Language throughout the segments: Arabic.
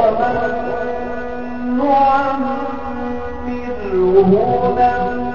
ومن نعمره نعمره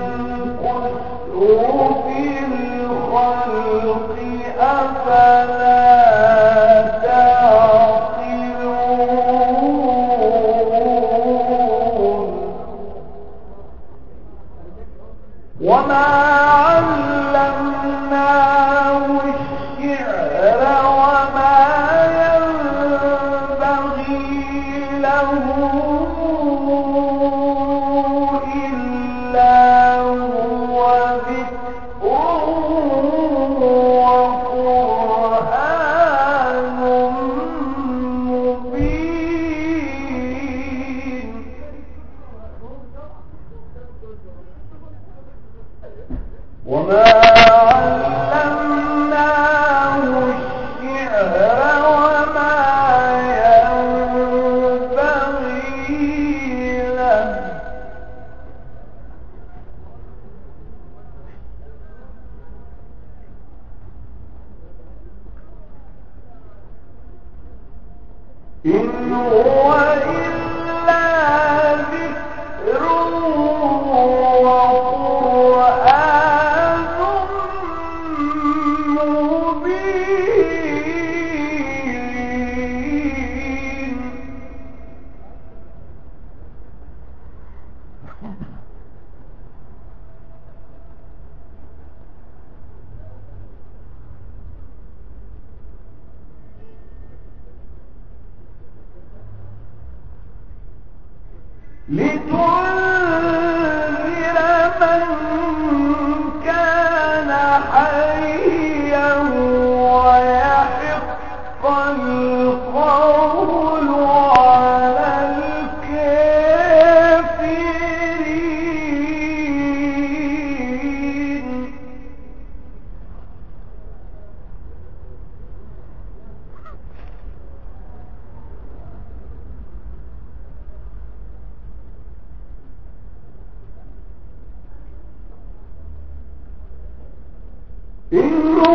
Em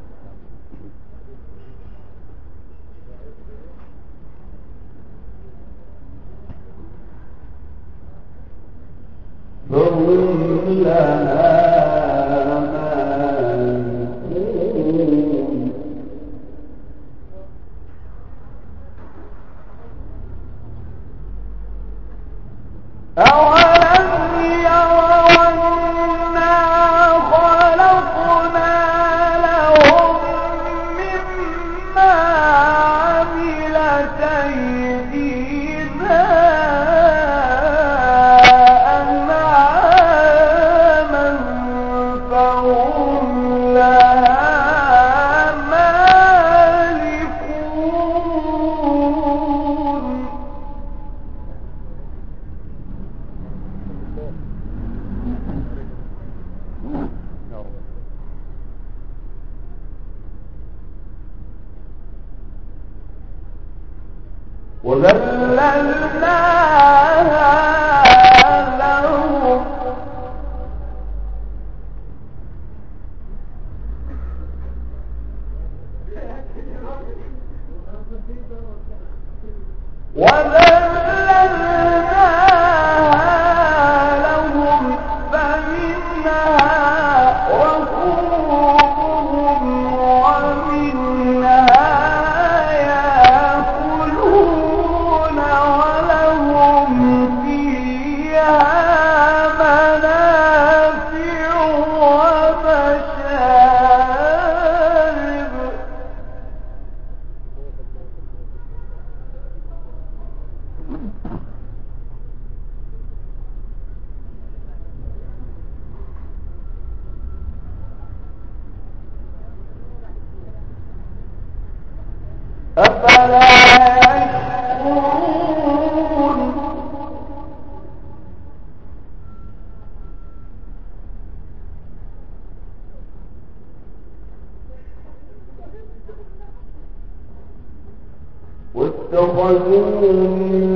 اتخذوه من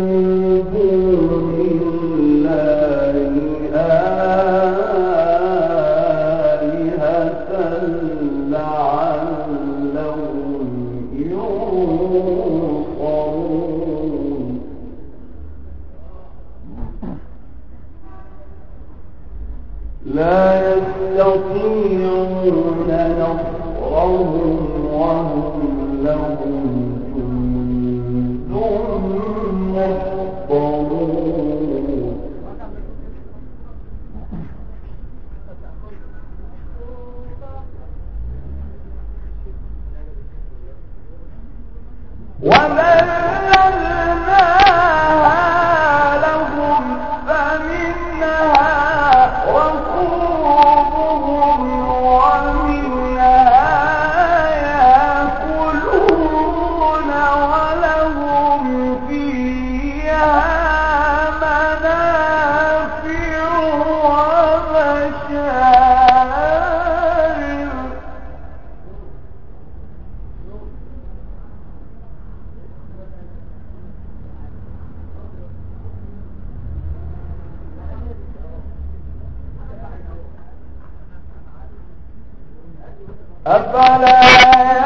أفلا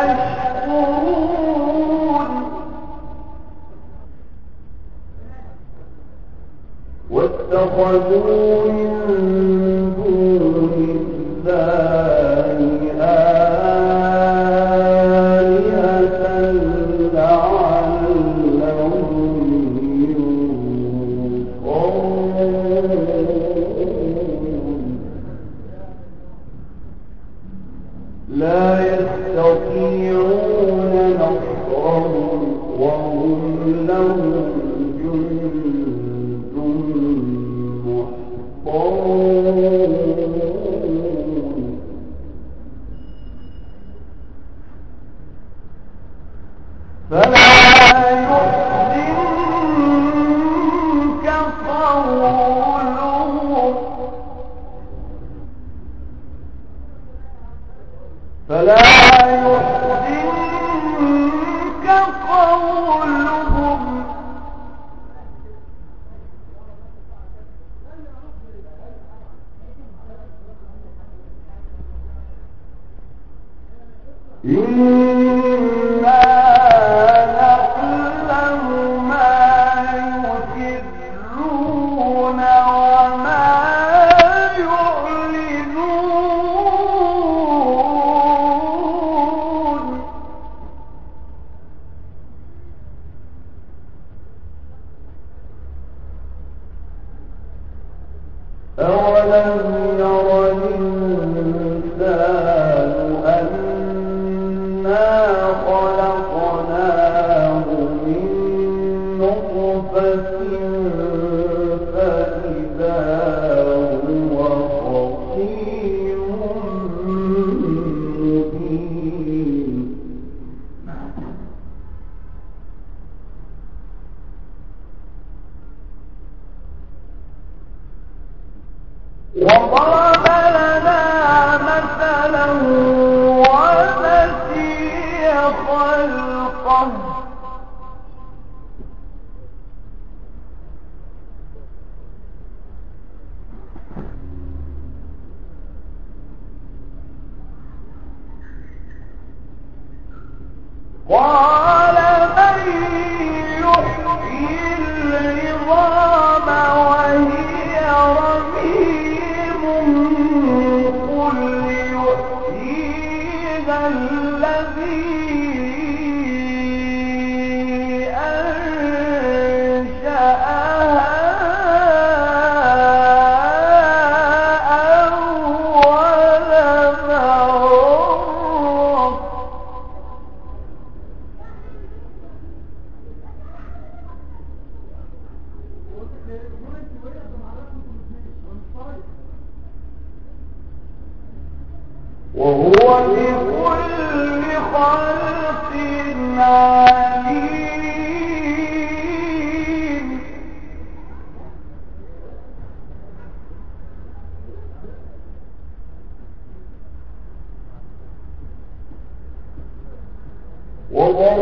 يشكرون؟ واتخذون تطيعوا إن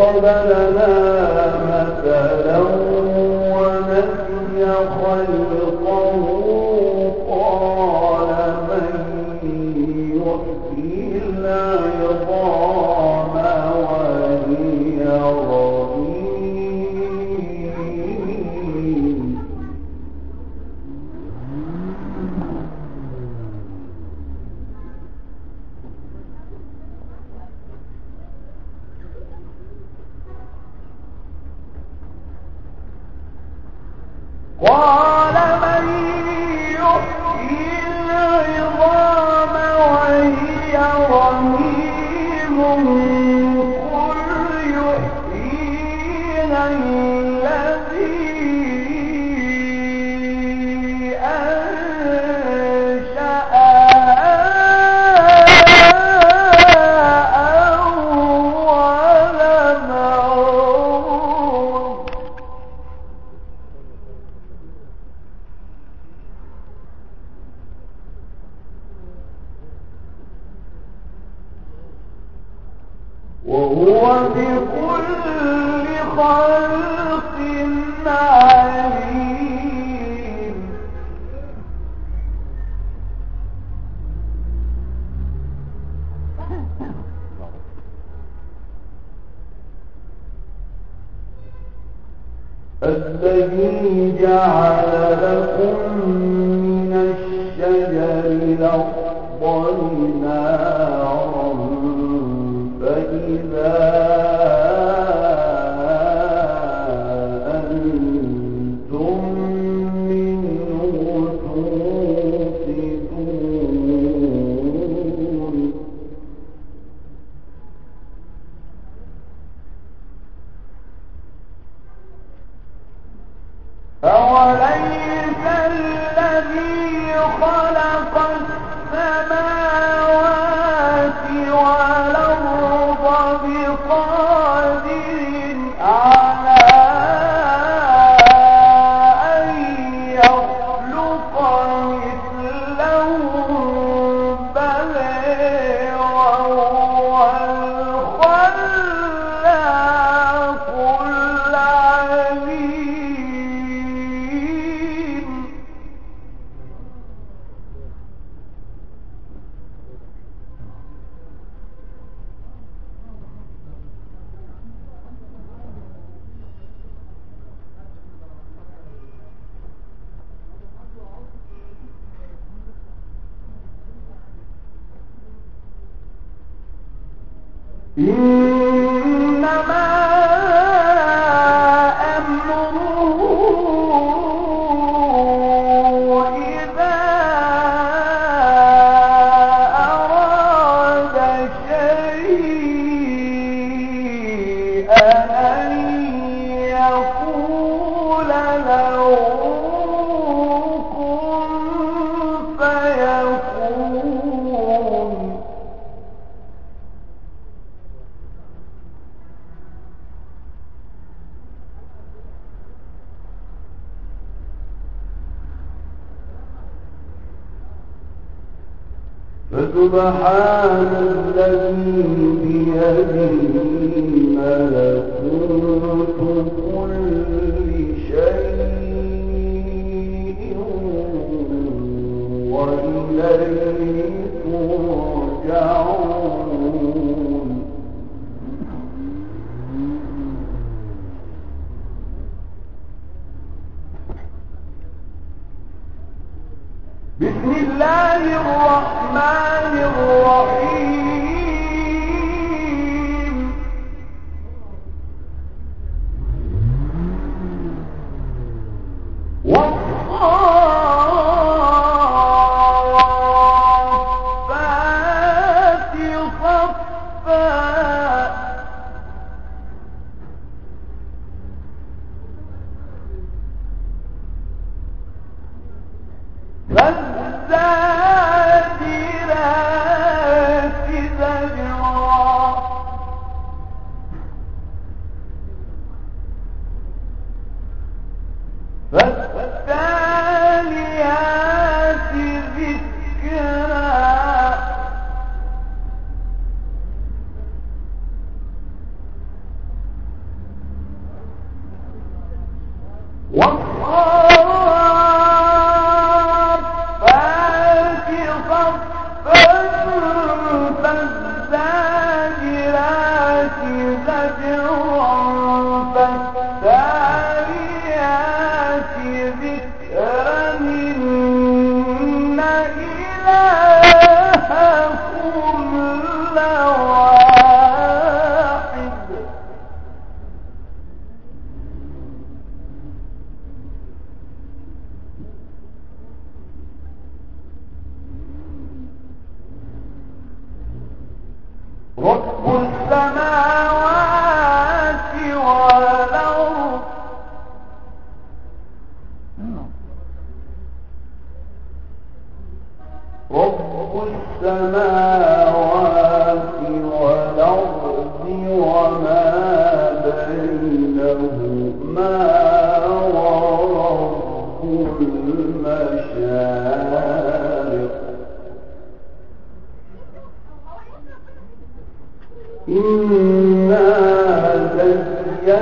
وضرب لنا مثلا وہ الذي جعل لكم من الشجر الأخضر E فسبحان الذي بيده ملكوت كل شيء وإليه ترجعون. بسم الله الرحمن الرحيم 喂 إنا زينا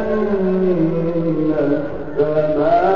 السماء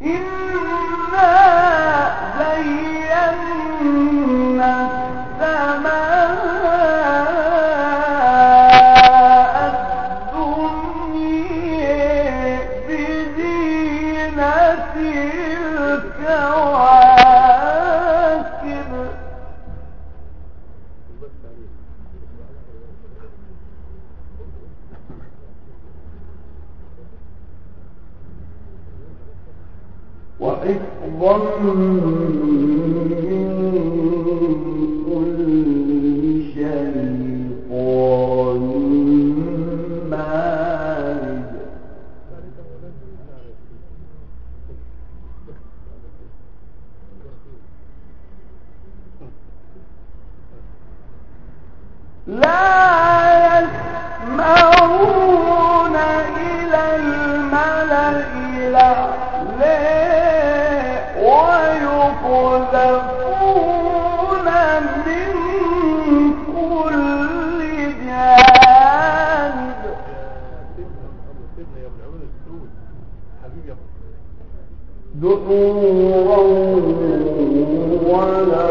نعم ولا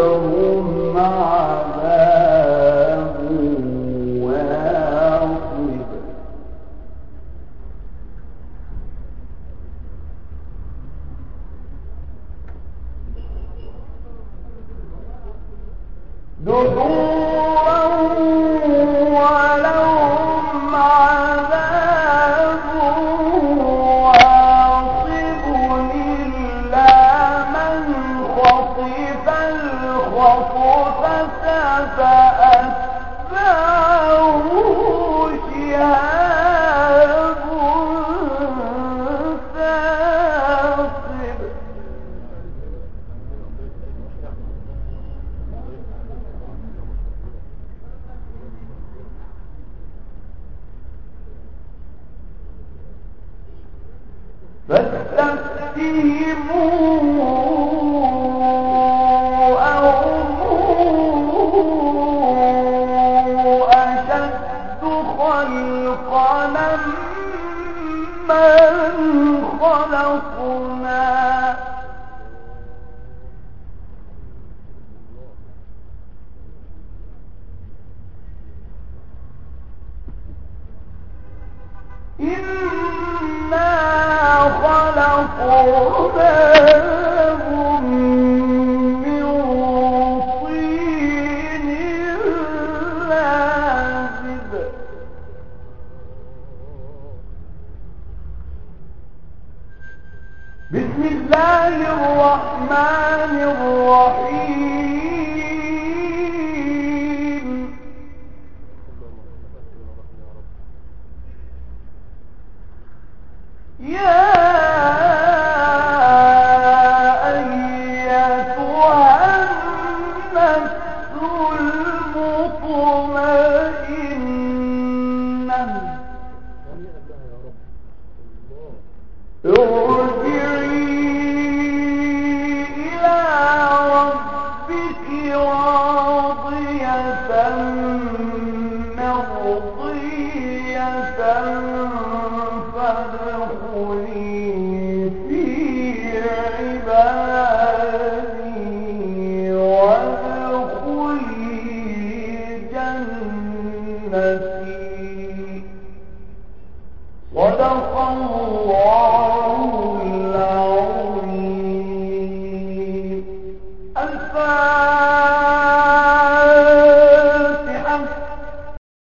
ارجعي